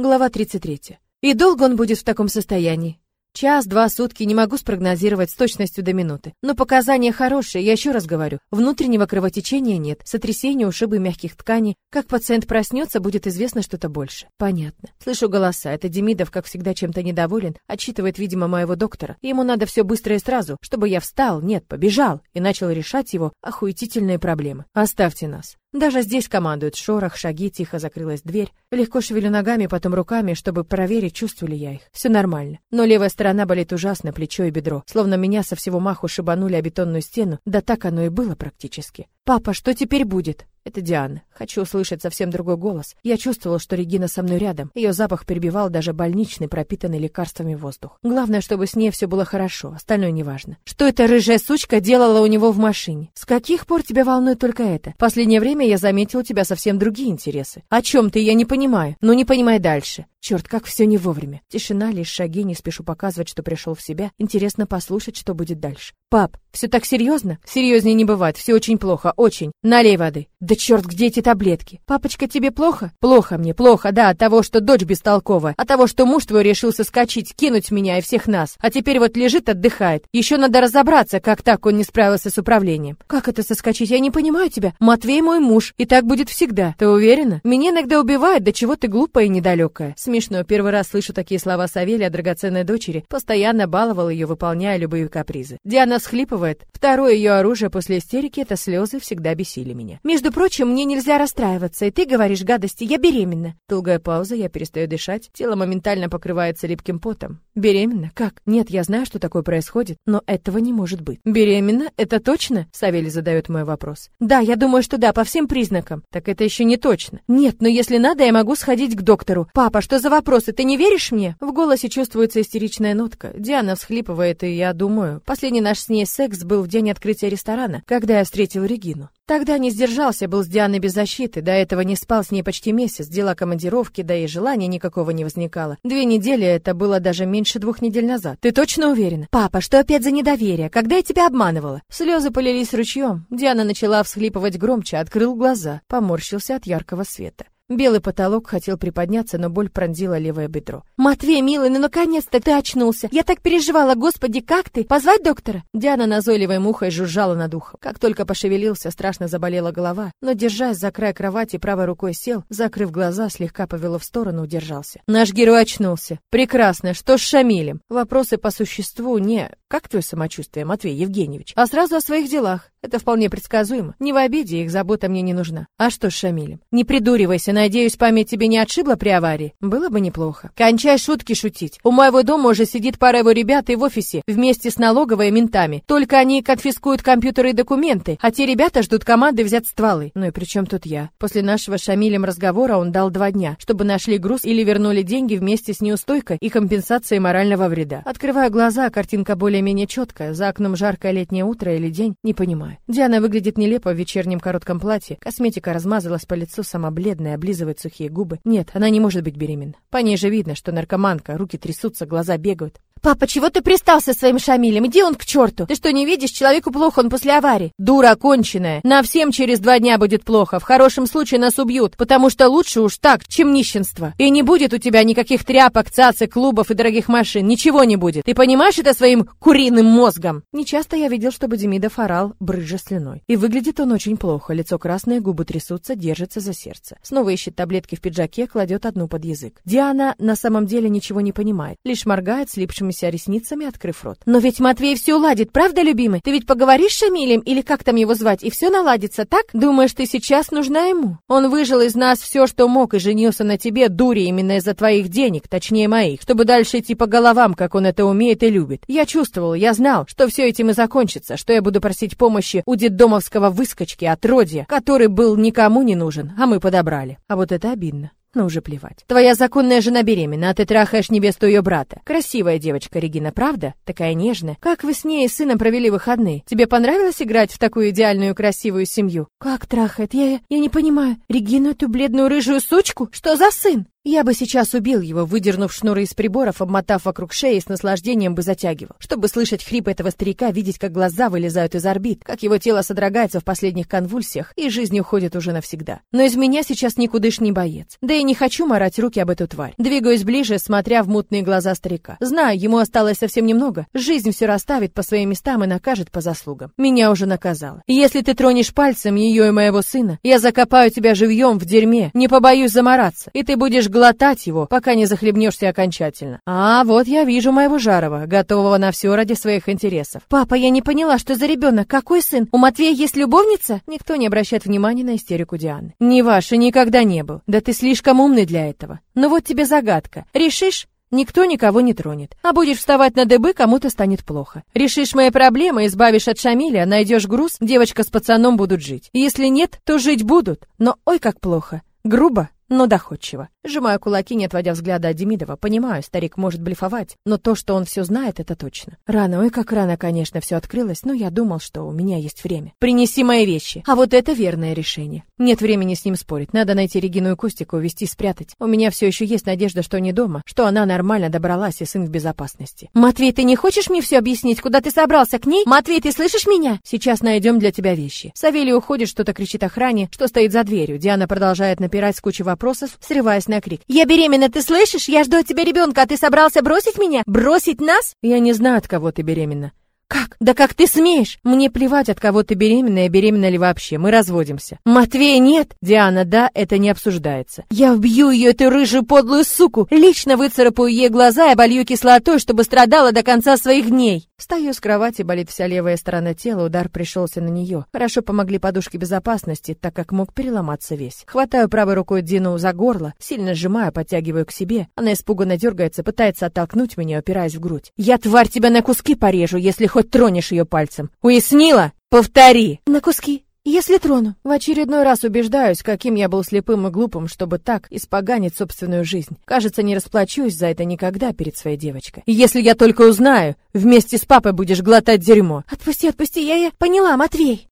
Глава 33. И долго он будет в таком состоянии? Час, два, сутки не могу спрогнозировать с точностью до минуты. Но показания хорошие, я еще раз говорю. Внутреннего кровотечения нет, сотрясения, ушибы мягких тканей. Как пациент проснется, будет известно что-то больше. Понятно. Слышу голоса. Это Демидов, как всегда, чем-то недоволен. Отчитывает, видимо, моего доктора. Ему надо все быстро и сразу, чтобы я встал, нет, побежал и начал решать его охуетительные проблемы. Оставьте нас. Даже здесь командуют шорох, шаги, тихо закрылась дверь. Легко шевелю ногами, потом руками, чтобы проверить, чувствую ли я их. Все нормально. Но левая сторона болит ужасно, плечо и бедро. Словно меня со всего маху шибанули о бетонную стену. Да так оно и было практически. «Папа, что теперь будет?» Это Диана. Хочу услышать совсем другой голос. Я чувствовала, что Регина со мной рядом. Ее запах перебивал даже больничный, пропитанный лекарствами воздух. Главное, чтобы с ней все было хорошо, остальное неважно. Что эта рыжая сучка делала у него в машине? С каких пор тебя волнует только это? Последнее время я заметил у тебя совсем другие интересы. О чем ты, я не понимаю. Ну не понимай дальше. Черт, как все не вовремя. Тишина, лишь шаги, не спешу показывать, что пришел в себя. Интересно послушать, что будет дальше. Пап, все так серьезно? Серьезнее не бывает, все очень плохо, очень. Налей воды. Да черт, где эти таблетки? Папочка, тебе плохо? Плохо мне, плохо, да, от того, что дочь бестолковая, от того, что муж твой решил соскочить, кинуть меня и всех нас, а теперь вот лежит, отдыхает. Еще надо разобраться, как так он не справился с управлением. Как это соскочить? Я не понимаю тебя. Матвей мой муж, и так будет всегда. Ты уверена? Меня иногда убивает, до чего ты глупая и недалекая. Смешно, первый раз слышу такие слова Савелия о драгоценной дочери, постоянно баловал ее, выполняя любые капризы. Диана всхлипывает. Второе ее оружие после истерики — это слезы всегда бесили меня. Между прочим, мне нельзя расстраиваться, и ты говоришь гадости, я беременна. Долгая пауза, я перестаю дышать, тело моментально покрывается липким потом. Беременна? Как? Нет, я знаю, что такое происходит, но этого не может быть. Беременна? Это точно? Савелий задает мой вопрос. Да, я думаю, что да, по всем признакам. Так это еще не точно. Нет, но если надо, я могу сходить к доктору. Папа, что за вопросы? Ты не веришь мне? В голосе чувствуется истеричная нотка. Диана всхлипывает, и я думаю, последний наш с ней секс был в день открытия ресторана, когда я встретил Регину. Тогда не сдержался, был с Дианой без защиты, до этого не спал с ней почти месяц, дела командировки, да и желания никакого не возникало. Две недели это было даже меньше двух недель назад. Ты точно уверена? Папа, что опять за недоверие? Когда я тебя обманывала? Слезы полились ручьем. Диана начала всхлипывать громче, открыл глаза, поморщился от яркого света. Белый потолок хотел приподняться, но боль пронзила левое бедро. «Матвей, милый, ну наконец-то ты очнулся! Я так переживала, господи, как ты? Позвать доктора?» Диана назойливой мухой жужжала над ухом. Как только пошевелился, страшно заболела голова, но, держась за край кровати, правой рукой сел, закрыв глаза, слегка повело в сторону, удержался. Наш герой очнулся. Прекрасно. Что с Шамилем? Вопросы по существу не «Как твое самочувствие, Матвей Евгеньевич?» а сразу о своих делах. Это вполне предсказуемо. Не в обиде, их забота мне не нужна. А что с Шамилем? Не придуривайся, надеюсь, память тебе не отшибла при аварии? Было бы неплохо. Кончай шутки шутить. У моего дома уже сидит пара его ребят и в офисе, вместе с налоговой и ментами. Только они конфискуют компьютеры и документы, а те ребята ждут команды взять стволы. Ну и при чем тут я? После нашего с Шамилем разговора он дал два дня, чтобы нашли груз или вернули деньги вместе с неустойкой и компенсацией морального вреда. Открываю глаза, картинка более более-менее четкая. За окном жаркое летнее утро или день, не понимаю. Диана выглядит нелепо в вечернем коротком платье. Косметика размазалась по лицу, сама бледная, облизывает сухие губы. Нет, она не может быть беременна. По ней же видно, что наркоманка, руки трясутся, глаза бегают. «Папа, чего ты пристал со своим Шамилем? Иди он к черту! Ты что, не видишь? Человеку плохо, он после аварии!» «Дура конченая! На всем через два дня будет плохо. В хорошем случае нас убьют, потому что лучше уж так, чем нищенство. И не будет у тебя никаких тряпок, цацик, клубов и дорогих машин. Ничего не будет. Ты понимаешь это своим куриным мозгом?» Нечасто я видел, чтобы Демидов орал, брызжа слюной. И выглядит он очень плохо. Лицо красное, губы трясутся, держится за сердце. Снова ищет таблетки в пиджаке, кладет одну под язык. Диана на самом деле ничего не понимает. Лишь моргает слипшим сверкнувшимися ресницами, открыв рот. «Но ведь Матвей все уладит, правда, любимый? Ты ведь поговоришь с Шамилем, или как там его звать, и все наладится, так? Думаешь, ты сейчас нужна ему? Он выжил из нас все, что мог, и женился на тебе, дури, именно из-за твоих денег, точнее моих, чтобы дальше идти по головам, как он это умеет и любит. Я чувствовал, я знал, что все этим и закончится, что я буду просить помощи у детдомовского выскочки, отродья, который был никому не нужен, а мы подобрали. А вот это обидно. Но уже плевать. Твоя законная жена беременна, а ты трахаешь невесту ее брата. Красивая девочка Регина, правда? Такая нежная. Как вы с ней и сыном провели выходные? Тебе понравилось играть в такую идеальную красивую семью? Как трахает? Я, я не понимаю. Регину эту бледную рыжую сучку? Что за сын? Я бы сейчас убил его, выдернув шнуры из приборов, обмотав вокруг шеи с наслаждением бы затягивал, чтобы слышать хрип этого старика, видеть, как глаза вылезают из орбит, как его тело содрогается в последних конвульсиях, и жизнь уходит уже навсегда. Но из меня сейчас никудышний боец. Да и не хочу морать руки об эту тварь. Двигаюсь ближе, смотря в мутные глаза старика. Знаю, ему осталось совсем немного. Жизнь все расставит по своим местам и накажет по заслугам. Меня уже наказала. Если ты тронешь пальцем ее и моего сына, я закопаю тебя живьем в дерьме, не побоюсь замораться, и ты будешь глотать его, пока не захлебнешься окончательно. А вот я вижу моего Жарова, готового на все ради своих интересов. Папа, я не поняла, что за ребенок, какой сын? У Матвея есть любовница? Никто не обращает внимания на истерику Дианы. Не ваш и никогда не был. Да ты слишком умный для этого. Ну вот тебе загадка. Решишь? Никто никого не тронет. А будешь вставать на дыбы, кому-то станет плохо. Решишь мои проблемы, избавишь от Шамиля, найдешь груз, девочка с пацаном будут жить. Если нет, то жить будут. Но ой, как плохо. Грубо, но доходчиво. Сжимаю кулаки, не отводя взгляда от Демидова. Понимаю, старик может блефовать, но то, что он все знает, это точно. Рано, ой, как рано, конечно, все открылось, но я думал, что у меня есть время. Принеси мои вещи. А вот это верное решение. Нет времени с ним спорить. Надо найти Регину и Костику, увезти, спрятать. У меня все еще есть надежда, что не дома, что она нормально добралась и сын в безопасности. Матвей, ты не хочешь мне все объяснить, куда ты собрался к ней? Матвей, ты слышишь меня? Сейчас найдем для тебя вещи. Савелий уходит, что-то кричит охране, что стоит за дверью. Диана продолжает напирать с кучей вопросов, срываясь на крик. «Я беременна, ты слышишь? Я жду от тебя ребенка, а ты собрался бросить меня? Бросить нас?» «Я не знаю, от кого ты беременна». Как? Да как ты смеешь? Мне плевать, от кого ты беременна и беременна ли вообще. Мы разводимся. Матвей, нет. Диана, да, это не обсуждается. Я убью ее, эту рыжую подлую суку. Лично выцарапаю ей глаза и оболью кислотой, чтобы страдала до конца своих дней. Встаю с кровати, болит вся левая сторона тела, удар пришелся на нее. Хорошо помогли подушки безопасности, так как мог переломаться весь. Хватаю правой рукой Дину за горло, сильно сжимаю, подтягиваю к себе. Она испуганно дергается, пытается оттолкнуть меня, опираясь в грудь. Я, тварь, тебя на куски порежу, если хоть тронешь ее пальцем. Уяснила? Повтори. На куски. Если трону. В очередной раз убеждаюсь, каким я был слепым и глупым, чтобы так испоганить собственную жизнь. Кажется, не расплачусь за это никогда перед своей девочкой. Если я только узнаю, вместе с папой будешь глотать дерьмо. Отпусти, отпусти, я я поняла, Матвей.